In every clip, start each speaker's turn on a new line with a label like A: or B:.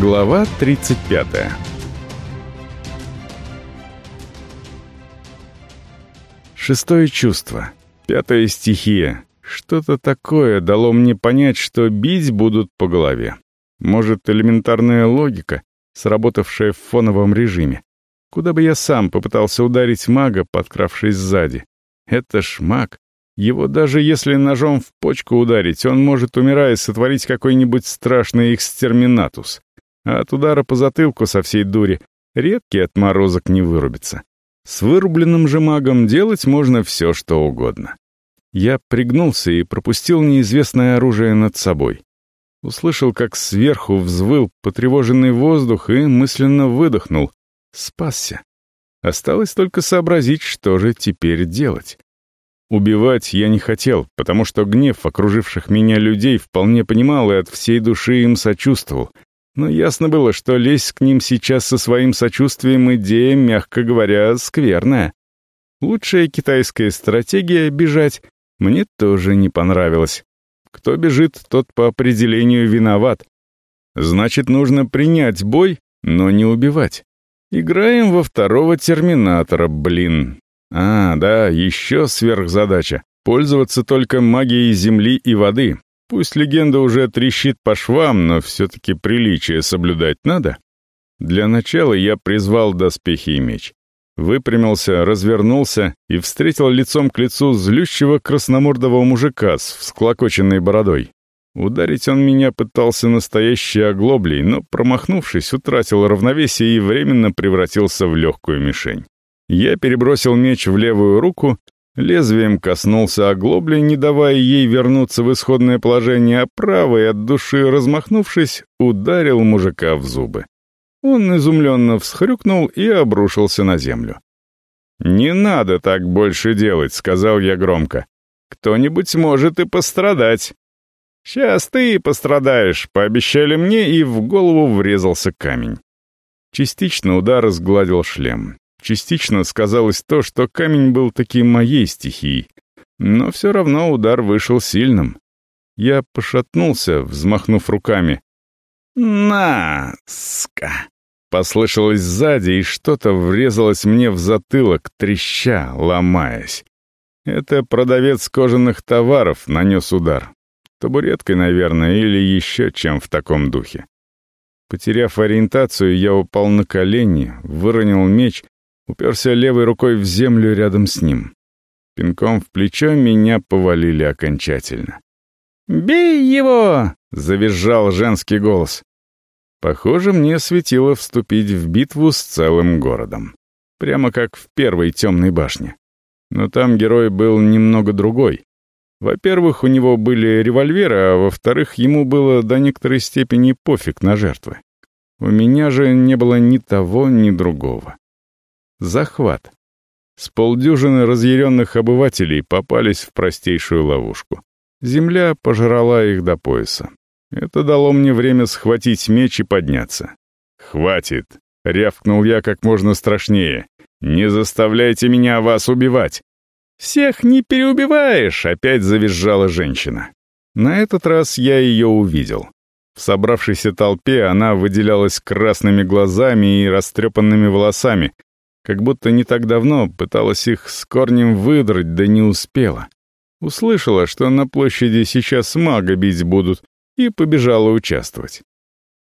A: Глава 35 Шестое чувство. Пятая стихия. Что-то такое дало мне понять, что бить будут по голове. Может, элементарная логика, сработавшая в фоновом режиме. Куда бы я сам попытался ударить мага, подкравшись сзади. Это ж маг. Его даже если ножом в почку ударить, он может, умирая, сотворить какой-нибудь страшный экстерминатус. А от удара по затылку со всей дури редкий отморозок не вырубится. С вырубленным же магом делать можно все, что угодно. Я пригнулся и пропустил неизвестное оружие над собой. Услышал, как сверху взвыл потревоженный воздух и мысленно выдохнул. Спасся. Осталось только сообразить, что же теперь делать. Убивать я не хотел, потому что гнев окруживших меня людей вполне понимал и от всей души им сочувствовал. Но ясно было, что лезть к ним сейчас со своим сочувствием идея, мягко говоря, скверная. Лучшая китайская стратегия — бежать — мне тоже не понравилась. Кто бежит, тот по определению виноват. Значит, нужно принять бой, но не убивать. Играем во второго терминатора, блин. А, да, еще сверхзадача. Пользоваться только магией земли и воды. Пусть легенда уже трещит по швам, но все-таки приличие соблюдать надо. Для начала я призвал доспехи и меч. Выпрямился, развернулся и встретил лицом к лицу злющего красномордого мужика с всклокоченной бородой. Ударить он меня пытался настоящей оглоблей, но, промахнувшись, утратил равновесие и временно превратился в легкую мишень. Я перебросил меч в левую руку, лезвием коснулся оглобли, не давая ей вернуться в исходное положение, а правой, от души размахнувшись, ударил мужика в зубы. Он изумленно всхрюкнул и обрушился на землю. «Не надо так больше делать», — сказал я громко. «Кто-нибудь может и пострадать». «Сейчас ты пострадаешь», — пообещали мне, и в голову врезался камень. Частично удар сгладил шлем. Частично сказалось то, что камень был таким моей стихией. Но все равно удар вышел сильным. Я пошатнулся, взмахнув руками. «На, ска!» Послышалось сзади, и что-то врезалось мне в затылок, треща, ломаясь. Это продавец кожаных товаров нанес удар. Табуреткой, наверное, или еще чем в таком духе. Потеряв ориентацию, я упал на колени, выронил меч уперся левой рукой в землю рядом с ним. Пинком в плечо меня повалили окончательно. «Бей его!» — завизжал женский голос. Похоже, мне светило вступить в битву с целым городом. Прямо как в первой темной башне. Но там герой был немного другой. Во-первых, у него были револьверы, а во-вторых, ему было до некоторой степени пофиг на жертвы. У меня же не было ни того, ни другого. Захват. С полдюжины разъяренных обывателей попались в простейшую ловушку. Земля пожрала их до пояса. Это дало мне время схватить меч и подняться. «Хватит!» — рявкнул я как можно страшнее. «Не заставляйте меня вас убивать!» «Всех не переубиваешь!» — опять завизжала женщина. На этот раз я ее увидел. В собравшейся толпе она выделялась красными глазами и растрепанными волосами, как будто не так давно пыталась их с корнем выдрать, да не успела. Услышала, что на площади сейчас мага бить будут, и побежала участвовать.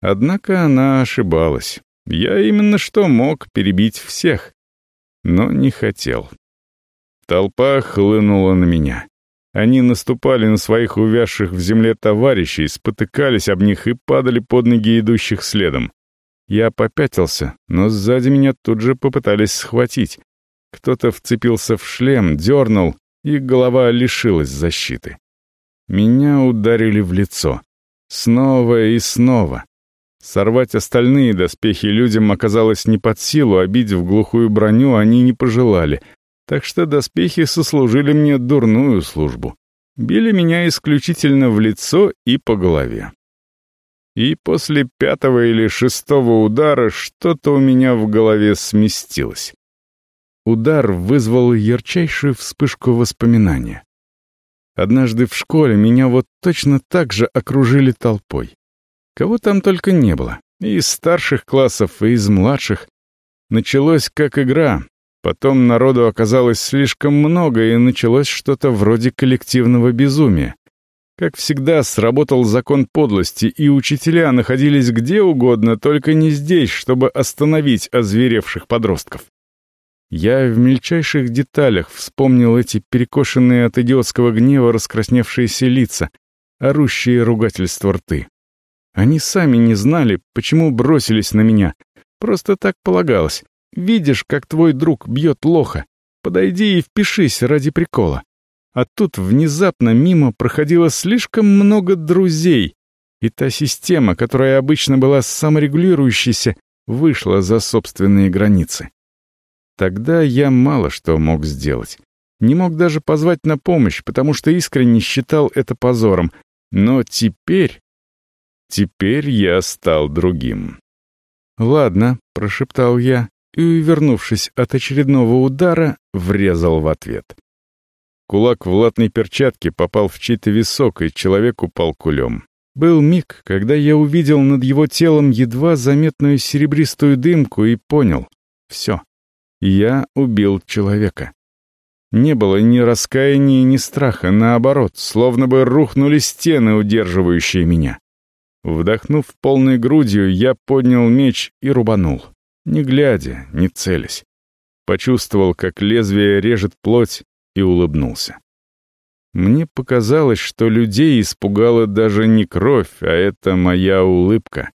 A: Однако она ошибалась. Я именно что мог перебить всех, но не хотел. Толпа хлынула на меня. Они наступали на своих увязших в земле товарищей, спотыкались об них и падали под ноги идущих следом. Я попятился, но сзади меня тут же попытались схватить. Кто-то вцепился в шлем, дернул, и голова лишилась защиты. Меня ударили в лицо. Снова и снова. Сорвать остальные доспехи людям оказалось не под силу, а бить в глухую броню они не пожелали, так что доспехи сослужили мне дурную службу. Били меня исключительно в лицо и по голове и после пятого или шестого удара что-то у меня в голове сместилось. Удар вызвал ярчайшую вспышку воспоминания. Однажды в школе меня вот точно так же окружили толпой. Кого там только не было. И из старших классов, и из младших. Началось как игра. Потом народу оказалось слишком много, и началось что-то вроде коллективного безумия. Как всегда, сработал закон подлости, и учителя находились где угодно, только не здесь, чтобы остановить озверевших подростков. Я в мельчайших деталях вспомнил эти перекошенные от идиотского гнева раскрасневшиеся лица, орущие ругательства рты. Они сами не знали, почему бросились на меня. Просто так полагалось. Видишь, как твой друг бьет лоха. Подойди и впишись ради прикола. А тут внезапно мимо проходило слишком много друзей, и та система, которая обычно была саморегулирующейся, вышла за собственные границы. Тогда я мало что мог сделать. Не мог даже позвать на помощь, потому что искренне считал это позором. Но теперь... Теперь я стал другим. «Ладно», — прошептал я, и, увернувшись от очередного удара, врезал в ответ. Кулак в латной перчатке попал в чей-то висок, и человек упал кулем. Был миг, когда я увидел над его телом едва заметную серебристую дымку и понял — все. Я убил человека. Не было ни раскаяния, ни страха, наоборот, словно бы рухнули стены, удерживающие меня. Вдохнув полной грудью, я поднял меч и рубанул, не глядя, не целясь. Почувствовал, как лезвие режет плоть, и улыбнулся. Мне показалось, что людей испугала даже не кровь, а это моя улыбка.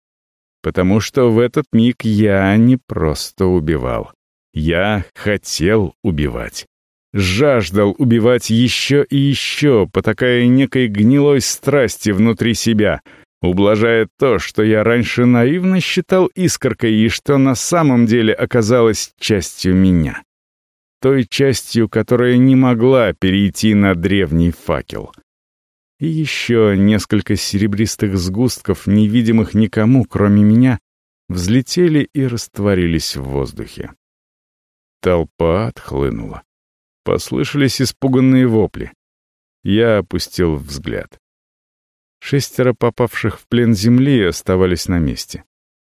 A: Потому что в этот миг я не просто убивал. Я хотел убивать. Жаждал убивать еще и еще, потакая некой гнилой страсти внутри себя, ублажая то, что я раньше наивно считал искоркой и что на самом деле оказалось частью меня той частью, которая не могла перейти на древний факел. И еще несколько серебристых сгустков, невидимых никому, кроме меня, взлетели и растворились в воздухе. Толпа отхлынула. Послышались испуганные вопли. Я опустил взгляд. Шестеро попавших в плен земли оставались на месте.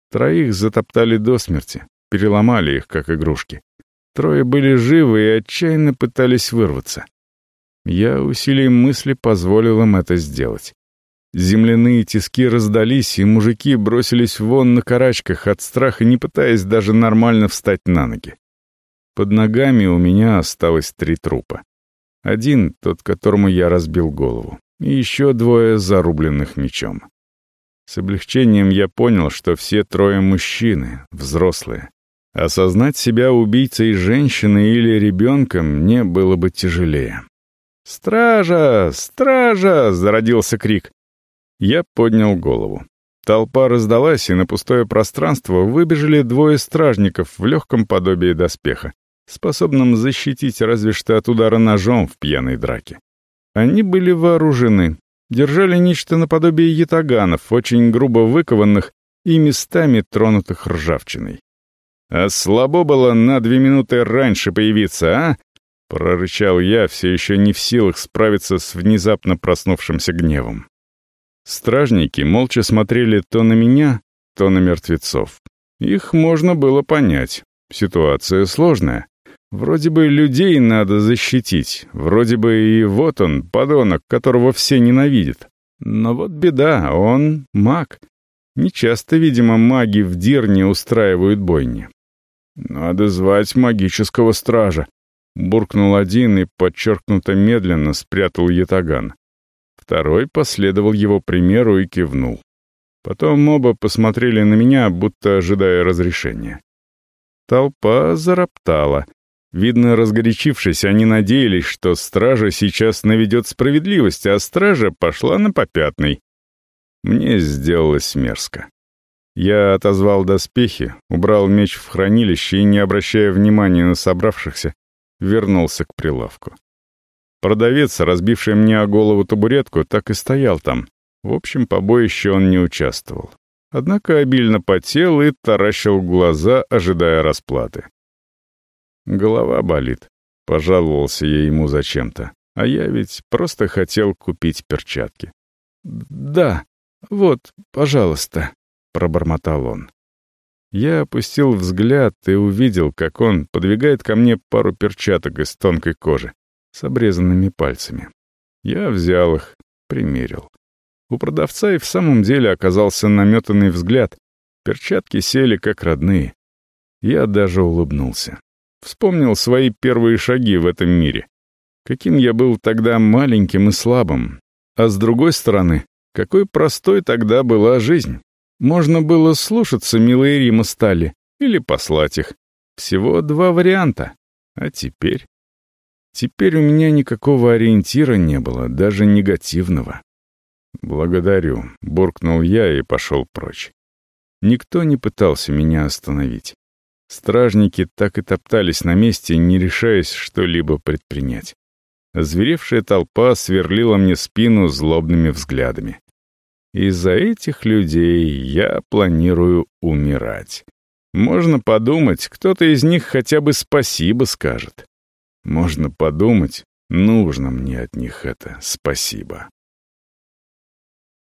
A: Троих затоптали до смерти, переломали их, как игрушки. Трое были живы и отчаянно пытались вырваться. Я усилием мысли позволил им это сделать. Земляные тиски раздались, и мужики бросились вон на карачках от страха, не пытаясь даже нормально встать на ноги. Под ногами у меня осталось три трупа. Один, тот, которому я разбил голову, и еще двое зарубленных мечом. С облегчением я понял, что все трое мужчины, взрослые, Осознать себя убийцей женщины или ребенком мне было бы тяжелее. «Стража! Стража!» — зародился крик. Я поднял голову. Толпа раздалась, и на пустое пространство выбежали двое стражников в легком подобии доспеха, способном защитить разве что от удара ножом в пьяной драке. Они были вооружены, держали нечто наподобие ятаганов, очень грубо выкованных и местами тронутых ржавчиной. А слабо было на две минуты раньше появиться, а?» — прорычал я, все еще не в силах справиться с внезапно проснувшимся гневом. Стражники молча смотрели то на меня, то на мертвецов. Их можно было понять. Ситуация сложная. Вроде бы людей надо защитить, вроде бы и вот он, подонок, которого все ненавидят. Но вот беда, он маг. Нечасто, видимо, маги в Дирне устраивают бойни. «Надо звать магического стража», — буркнул один и подчеркнуто медленно спрятал ятаган. Второй последовал его примеру и кивнул. Потом оба посмотрели на меня, будто ожидая разрешения. Толпа зароптала. Видно, разгорячившись, они надеялись, что стража сейчас наведет справедливость, а стража пошла на попятный. Мне сделалось мерзко. Я отозвал доспехи, убрал меч в хранилище и, не обращая внимания на собравшихся, вернулся к прилавку. Продавец, разбивший мне о голову табуретку, так и стоял там. В общем, побоище он не участвовал. Однако обильно потел и таращил глаза, ожидая расплаты. Голова болит. Пожаловался я ему зачем-то. А я ведь просто хотел купить перчатки. «Да, вот, пожалуйста», — пробормотал он. Я опустил взгляд и увидел, как он подвигает ко мне пару перчаток из тонкой кожи с обрезанными пальцами. Я взял их, примерил. У продавца и в самом деле оказался наметанный взгляд. Перчатки сели как родные. Я даже улыбнулся. Вспомнил свои первые шаги в этом мире. Каким я был тогда маленьким и слабым. А с другой стороны, какой простой тогда была жизнь. Можно было слушаться милые Рима Стали или послать их. Всего два варианта. А теперь... Теперь у меня никакого ориентира не было, даже негативного. «Благодарю», — буркнул я и пошел прочь. Никто не пытался меня остановить. Стражники так и топтались на месте, не решаясь что-либо предпринять. Озверевшая толпа сверлила мне спину злобными взглядами. Из-за этих людей я планирую умирать. Можно подумать, кто-то из них хотя бы спасибо скажет. Можно подумать, нужно мне от них это спасибо.